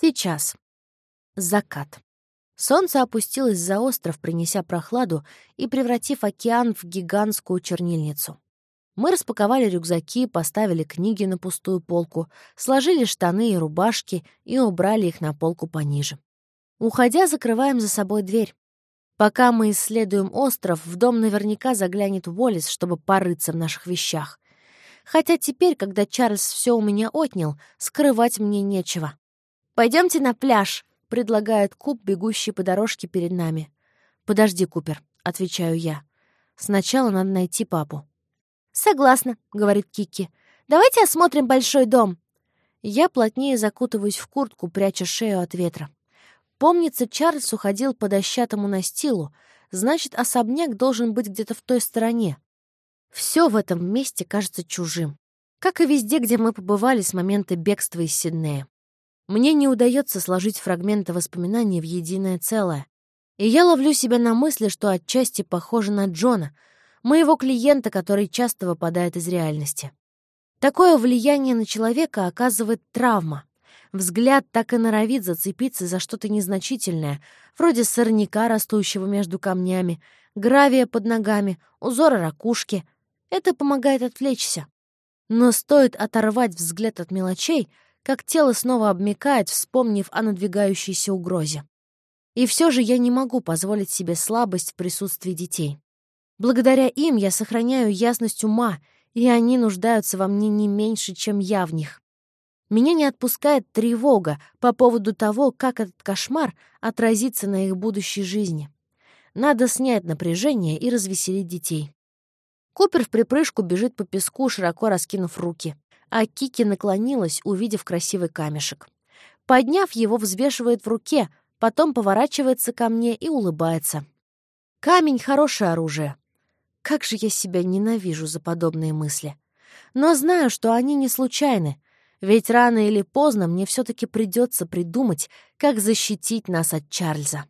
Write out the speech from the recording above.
Сейчас. Закат. Солнце опустилось за остров, принеся прохладу и превратив океан в гигантскую чернильницу. Мы распаковали рюкзаки, поставили книги на пустую полку, сложили штаны и рубашки и убрали их на полку пониже. Уходя, закрываем за собой дверь. Пока мы исследуем остров, в дом наверняка заглянет Уоллес, чтобы порыться в наших вещах. Хотя теперь, когда Чарльз все у меня отнял, скрывать мне нечего. Пойдемте на пляж», — предлагает Куб, бегущий по дорожке перед нами. «Подожди, Купер», — отвечаю я. «Сначала надо найти папу». «Согласна», — говорит Кики. «Давайте осмотрим большой дом». Я плотнее закутываюсь в куртку, пряча шею от ветра. Помнится, Чарльз уходил по дощатому настилу, значит, особняк должен быть где-то в той стороне. Все в этом месте кажется чужим, как и везде, где мы побывали с момента бегства из Сиднея. Мне не удается сложить фрагменты воспоминаний в единое целое. И я ловлю себя на мысли, что отчасти похоже на Джона, моего клиента, который часто выпадает из реальности. Такое влияние на человека оказывает травма, Взгляд так и норовит зацепиться за что-то незначительное, вроде сорняка, растущего между камнями, гравия под ногами, узора ракушки. Это помогает отвлечься. Но стоит оторвать взгляд от мелочей, как тело снова обмекает, вспомнив о надвигающейся угрозе. И все же я не могу позволить себе слабость в присутствии детей. Благодаря им я сохраняю ясность ума, и они нуждаются во мне не меньше, чем я в них. Меня не отпускает тревога по поводу того, как этот кошмар отразится на их будущей жизни. Надо снять напряжение и развеселить детей. Купер в припрыжку бежит по песку, широко раскинув руки, а Кики наклонилась, увидев красивый камешек. Подняв его, взвешивает в руке, потом поворачивается ко мне и улыбается. Камень — хорошее оружие. Как же я себя ненавижу за подобные мысли. Но знаю, что они не случайны — ведь рано или поздно мне все-таки придется придумать, как защитить нас от Чарльза.